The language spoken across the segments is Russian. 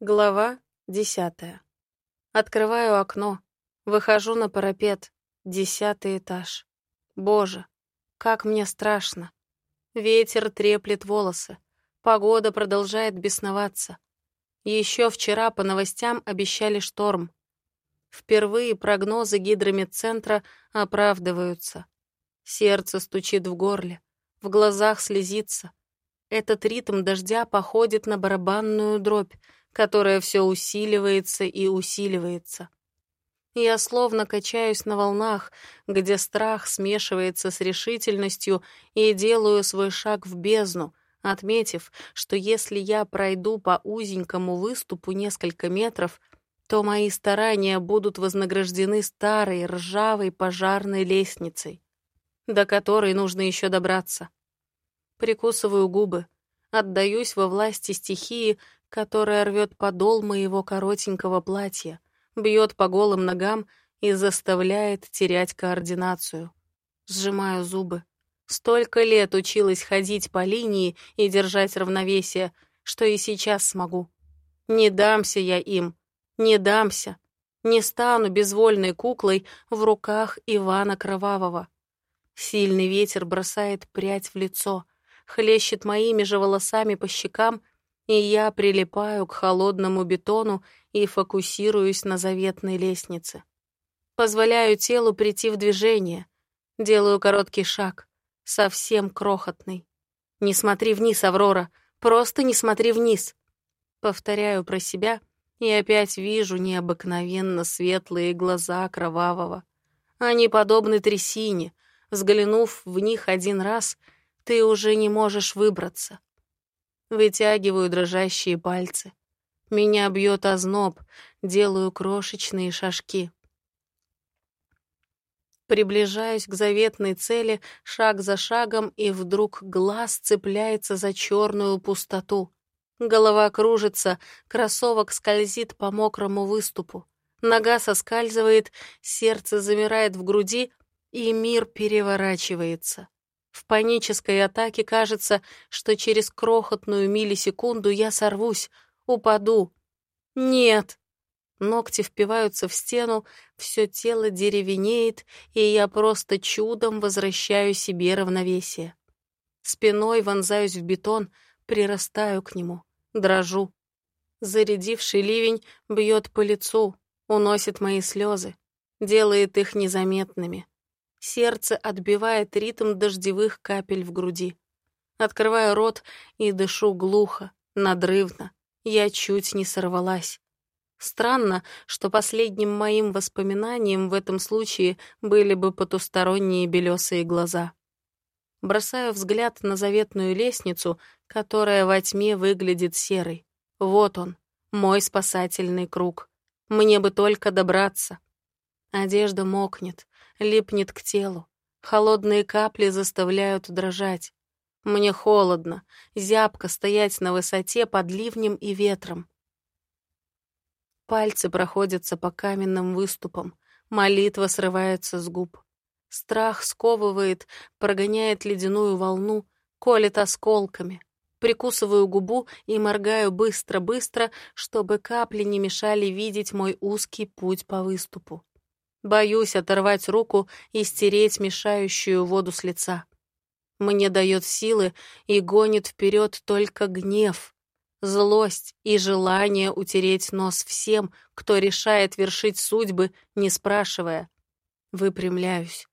Глава десятая. Открываю окно, выхожу на парапет, десятый этаж. Боже, как мне страшно. Ветер треплет волосы, погода продолжает бесноваться. Еще вчера по новостям обещали шторм. Впервые прогнозы гидромедцентра оправдываются. Сердце стучит в горле, в глазах слезится. Этот ритм дождя походит на барабанную дробь, которая все усиливается и усиливается. Я словно качаюсь на волнах, где страх смешивается с решительностью, и делаю свой шаг в бездну, отметив, что если я пройду по узенькому выступу несколько метров, то мои старания будут вознаграждены старой ржавой пожарной лестницей, до которой нужно еще добраться. Прикусываю губы, отдаюсь во власти стихии, которая рвет подол моего коротенького платья, бьет по голым ногам и заставляет терять координацию. Сжимаю зубы. Столько лет училась ходить по линии и держать равновесие, что и сейчас смогу. Не дамся я им, не дамся, не стану безвольной куклой в руках Ивана Кровавого. Сильный ветер бросает прядь в лицо, хлещет моими же волосами по щекам — и я прилипаю к холодному бетону и фокусируюсь на заветной лестнице. Позволяю телу прийти в движение, делаю короткий шаг, совсем крохотный. «Не смотри вниз, Аврора, просто не смотри вниз!» Повторяю про себя и опять вижу необыкновенно светлые глаза кровавого. Они подобны трясине. Взглянув в них один раз, ты уже не можешь выбраться. Вытягиваю дрожащие пальцы. Меня бьет озноб, делаю крошечные шажки. Приближаюсь к заветной цели шаг за шагом, и вдруг глаз цепляется за черную пустоту. Голова кружится, кроссовок скользит по мокрому выступу. Нога соскальзывает, сердце замирает в груди, и мир переворачивается. В панической атаке кажется, что через крохотную миллисекунду я сорвусь, упаду. Нет. Ногти впиваются в стену, все тело деревенеет, и я просто чудом возвращаю себе равновесие. Спиной вонзаюсь в бетон, прирастаю к нему, дрожу. Зарядивший ливень бьет по лицу, уносит мои слезы, делает их незаметными. Сердце отбивает ритм дождевых капель в груди. Открываю рот и дышу глухо, надрывно. Я чуть не сорвалась. Странно, что последним моим воспоминанием в этом случае были бы потусторонние белесые глаза. Бросаю взгляд на заветную лестницу, которая во тьме выглядит серой. Вот он, мой спасательный круг. Мне бы только добраться. Одежда мокнет, липнет к телу. Холодные капли заставляют дрожать. Мне холодно, зябко стоять на высоте под ливнем и ветром. Пальцы проходятся по каменным выступам, молитва срывается с губ. Страх сковывает, прогоняет ледяную волну, колет осколками. Прикусываю губу и моргаю быстро-быстро, чтобы капли не мешали видеть мой узкий путь по выступу. Боюсь оторвать руку и стереть мешающую воду с лица. Мне дает силы и гонит вперед только гнев, злость и желание утереть нос всем, кто решает вершить судьбы, не спрашивая. Выпрямляюсь,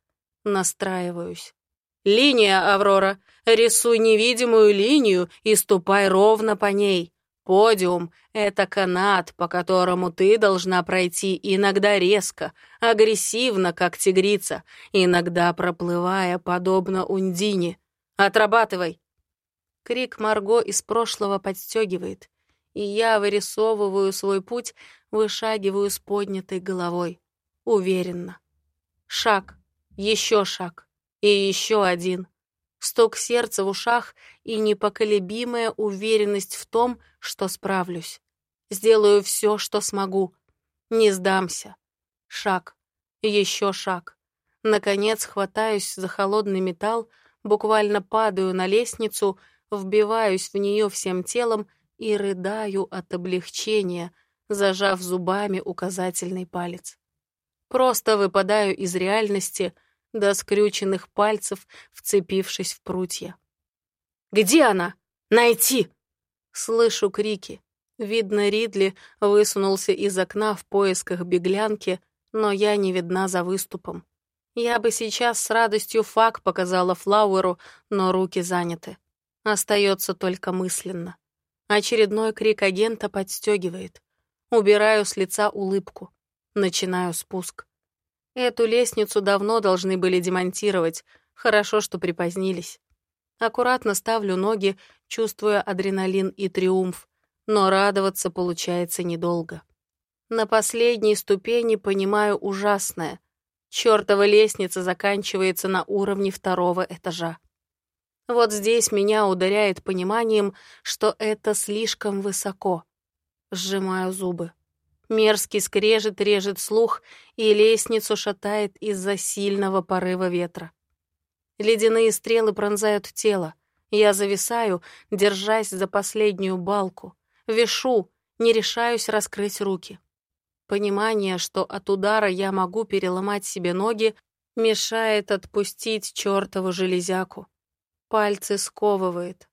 настраиваюсь. «Линия, Аврора! Рисуй невидимую линию и ступай ровно по ней. Подиум — это канат, по которому ты должна пройти иногда резко, агрессивно, как тигрица, иногда проплывая, подобно Ундине. Отрабатывай!» Крик Марго из прошлого подстегивает, и я вырисовываю свой путь, вышагиваю с поднятой головой. Уверенно. Шаг, еще шаг и еще один стук сердца в ушах и непоколебимая уверенность в том, что справлюсь. Сделаю все, что смогу. Не сдамся. Шаг. Еще шаг. Наконец хватаюсь за холодный металл, буквально падаю на лестницу, вбиваюсь в нее всем телом и рыдаю от облегчения, зажав зубами указательный палец. Просто выпадаю из реальности до скрюченных пальцев, вцепившись в прутья. «Где она? Найти!» Слышу крики. Видно, Ридли высунулся из окна в поисках беглянки, но я не видна за выступом. Я бы сейчас с радостью фак показала Флауэру, но руки заняты. Остается только мысленно. Очередной крик агента подстегивает. Убираю с лица улыбку. Начинаю спуск. Эту лестницу давно должны были демонтировать. Хорошо, что припозднились. Аккуратно ставлю ноги, чувствуя адреналин и триумф, но радоваться получается недолго. На последней ступени понимаю ужасное. Чёртова лестница заканчивается на уровне второго этажа. Вот здесь меня ударяет пониманием, что это слишком высоко. Сжимаю зубы. Мерзкий скрежет режет слух, и лестницу шатает из-за сильного порыва ветра. Ледяные стрелы пронзают тело. Я зависаю, держась за последнюю балку. Вешу, не решаюсь раскрыть руки. Понимание, что от удара я могу переломать себе ноги, мешает отпустить чертову железяку. Пальцы сковывает.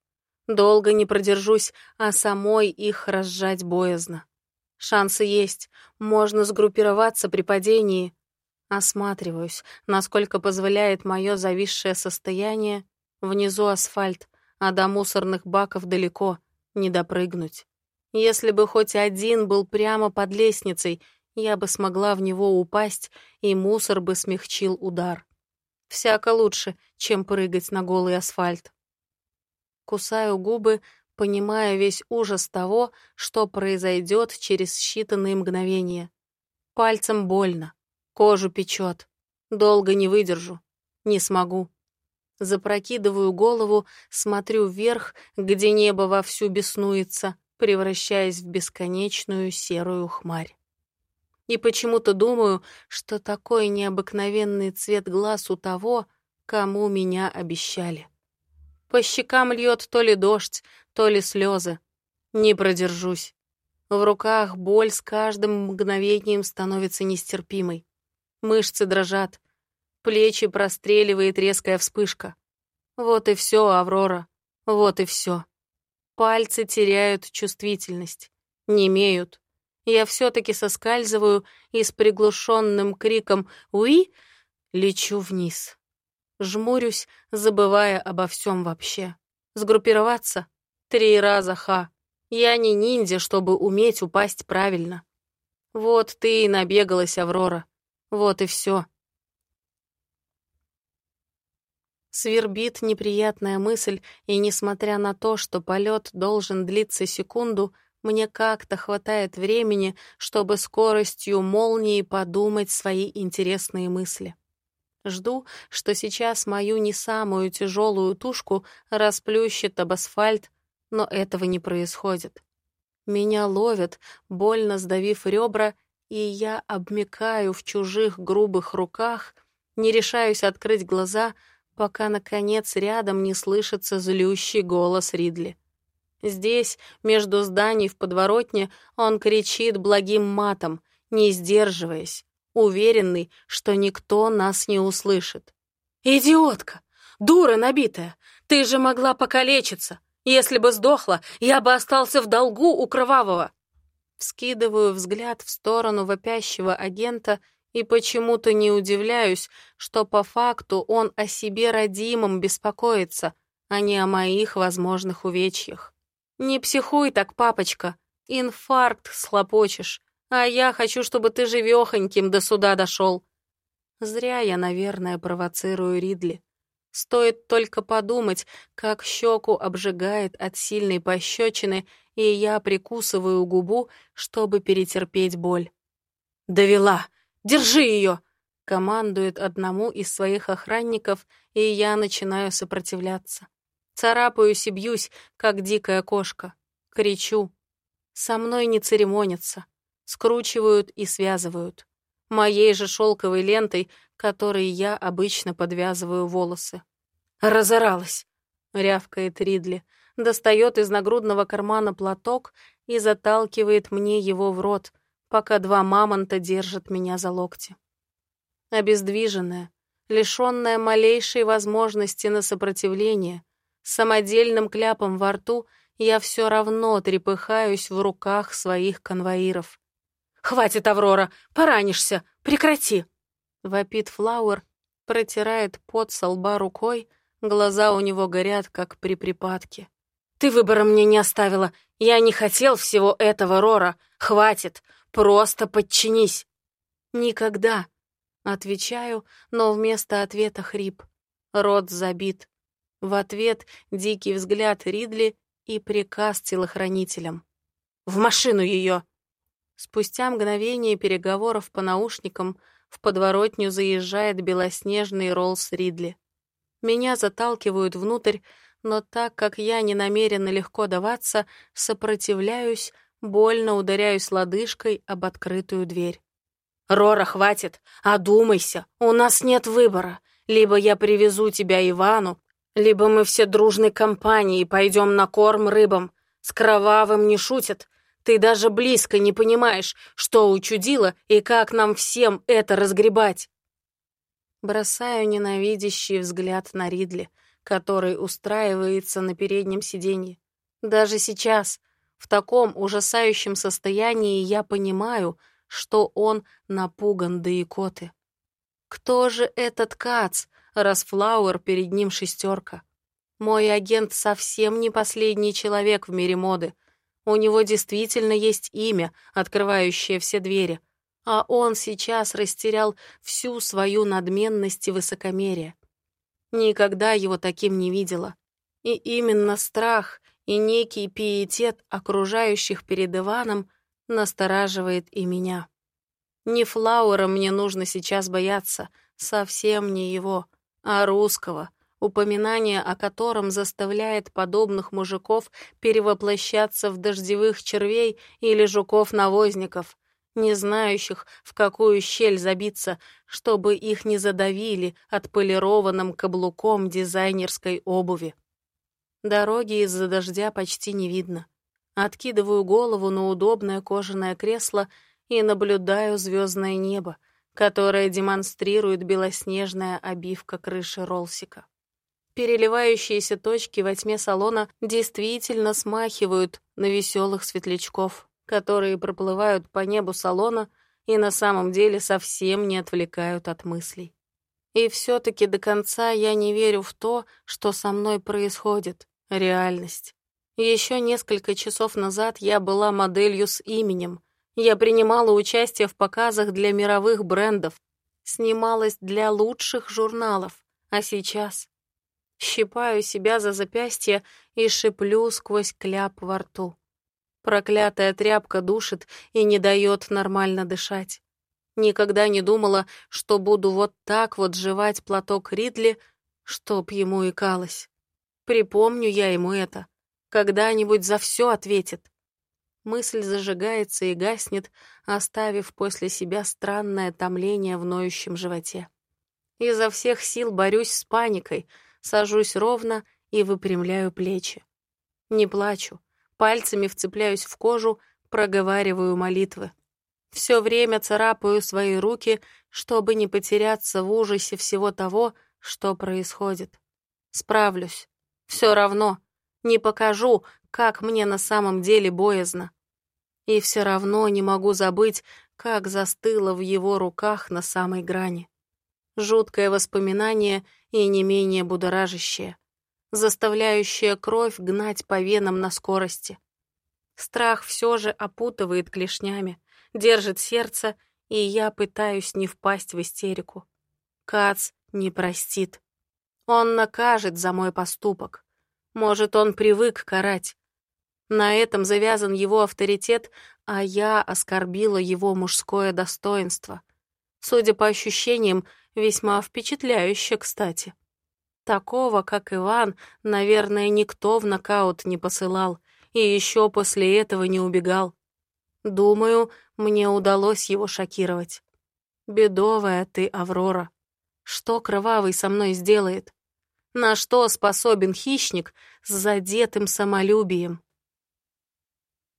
Долго не продержусь, а самой их разжать боязно. Шансы есть, можно сгруппироваться при падении. Осматриваюсь, насколько позволяет мое зависшее состояние. Внизу асфальт, а до мусорных баков далеко, не допрыгнуть. Если бы хоть один был прямо под лестницей, я бы смогла в него упасть, и мусор бы смягчил удар. Всяко лучше, чем прыгать на голый асфальт. Кусаю губы, понимая весь ужас того, что произойдет через считанные мгновения. Пальцем больно, кожу печет. Долго не выдержу, не смогу. Запрокидываю голову, смотрю вверх, где небо вовсю беснуется, превращаясь в бесконечную серую хмарь. И почему-то думаю, что такой необыкновенный цвет глаз у того, кому меня обещали. По щекам льет то ли дождь, то ли слезы. Не продержусь. В руках боль с каждым мгновением становится нестерпимой. Мышцы дрожат, плечи простреливает резкая вспышка. Вот и все, Аврора, вот и все. Пальцы теряют чувствительность, не имеют. Я все-таки соскальзываю и с приглушенным криком «Уи!» лечу вниз. Жмурюсь, забывая обо всем вообще. Сгруппироваться? Три раза, ха. Я не ниндзя, чтобы уметь упасть правильно. Вот ты и набегалась, Аврора. Вот и все. Свербит неприятная мысль, и несмотря на то, что полет должен длиться секунду, мне как-то хватает времени, чтобы скоростью молнии подумать свои интересные мысли. Жду, что сейчас мою не самую тяжелую тушку расплющит об асфальт, но этого не происходит. Меня ловят, больно сдавив ребра, и я обмекаю в чужих грубых руках, не решаюсь открыть глаза — пока, наконец, рядом не слышится злющий голос Ридли. Здесь, между зданий в подворотне, он кричит благим матом, не сдерживаясь, уверенный, что никто нас не услышит. «Идиотка! Дура набитая! Ты же могла покалечиться! Если бы сдохла, я бы остался в долгу у Кровавого!» Вскидываю взгляд в сторону вопящего агента и почему-то не удивляюсь, что по факту он о себе родимом беспокоится, а не о моих возможных увечьях. Не психуй так, папочка, инфаркт слопочешь, а я хочу, чтобы ты живёхоньким до суда дошел. Зря я, наверное, провоцирую Ридли. Стоит только подумать, как щеку обжигает от сильной пощечины, и я прикусываю губу, чтобы перетерпеть боль. «Довела! Держи ее!» Командует одному из своих охранников, и я начинаю сопротивляться. Царапаюсь и бьюсь, как дикая кошка. Кричу. Со мной не церемонятся. Скручивают и связывают. Моей же шелковой лентой, которой я обычно подвязываю волосы. «Разоралась!» — рявкает Ридли. достает из нагрудного кармана платок и заталкивает мне его в рот, пока два мамонта держат меня за локти. Обездвиженная, лишенная малейшей возможности на сопротивление, самодельным кляпом во рту, я все равно трепыхаюсь в руках своих конвоиров. «Хватит, Аврора! Поранишься! Прекрати!» Вопит Флауэр, протирает пот со лба рукой, глаза у него горят, как при припадке. «Ты выбора мне не оставила. Я не хотел всего этого, Рора. Хватит. Просто подчинись». «Никогда», — отвечаю, но вместо ответа хрип. Рот забит. В ответ дикий взгляд Ридли и приказ телохранителям. «В машину ее!» Спустя мгновение переговоров по наушникам в подворотню заезжает белоснежный Роллс Ридли. Меня заталкивают внутрь, но так как я не намерена легко даваться, сопротивляюсь, больно ударяюсь лодыжкой об открытую дверь. «Рора, хватит! Одумайся! У нас нет выбора! Либо я привезу тебя Ивану, либо мы все дружной компанией пойдем на корм рыбам. С кровавым не шутят. Ты даже близко не понимаешь, что учудило и как нам всем это разгребать!» Бросаю ненавидящий взгляд на Ридли, который устраивается на переднем сиденье. Даже сейчас, в таком ужасающем состоянии, я понимаю, что он напуган до икоты. Кто же этот Кац, раз Флауэр перед ним шестерка? Мой агент совсем не последний человек в мире моды. У него действительно есть имя, открывающее все двери — а он сейчас растерял всю свою надменность и высокомерие. Никогда его таким не видела. И именно страх и некий пиетет окружающих перед Иваном настораживает и меня. Не Флауэра мне нужно сейчас бояться, совсем не его, а русского, упоминание о котором заставляет подобных мужиков перевоплощаться в дождевых червей или жуков-навозников, не знающих, в какую щель забиться, чтобы их не задавили отполированным каблуком дизайнерской обуви. Дороги из-за дождя почти не видно. Откидываю голову на удобное кожаное кресло и наблюдаю звездное небо, которое демонстрирует белоснежная обивка крыши Ролсика. Переливающиеся точки во тьме салона действительно смахивают на веселых светлячков которые проплывают по небу салона и на самом деле совсем не отвлекают от мыслей. И все-таки до конца я не верю в то, что со мной происходит, реальность. Еще несколько часов назад я была моделью с именем. Я принимала участие в показах для мировых брендов, снималась для лучших журналов, а сейчас щипаю себя за запястье и шиплю сквозь кляп во рту. Проклятая тряпка душит и не дает нормально дышать. Никогда не думала, что буду вот так вот жевать платок Ридли, чтоб ему икалось. Припомню я ему это. Когда-нибудь за все ответит. Мысль зажигается и гаснет, оставив после себя странное томление в ноющем животе. Изо всех сил борюсь с паникой, сажусь ровно и выпрямляю плечи. Не плачу, Пальцами вцепляюсь в кожу, проговариваю молитвы. Все время царапаю свои руки, чтобы не потеряться в ужасе всего того, что происходит. Справлюсь. Все равно. Не покажу, как мне на самом деле боязно. И все равно не могу забыть, как застыла в его руках на самой грани. Жуткое воспоминание и не менее будоражащее заставляющая кровь гнать по венам на скорости. Страх все же опутывает клешнями, держит сердце, и я пытаюсь не впасть в истерику. Кац не простит. Он накажет за мой поступок. Может, он привык карать. На этом завязан его авторитет, а я оскорбила его мужское достоинство. Судя по ощущениям, весьма впечатляюще, кстати. Такого, как Иван, наверное, никто в нокаут не посылал и еще после этого не убегал. Думаю, мне удалось его шокировать. Бедовая ты, Аврора. Что Кровавый со мной сделает? На что способен хищник с задетым самолюбием?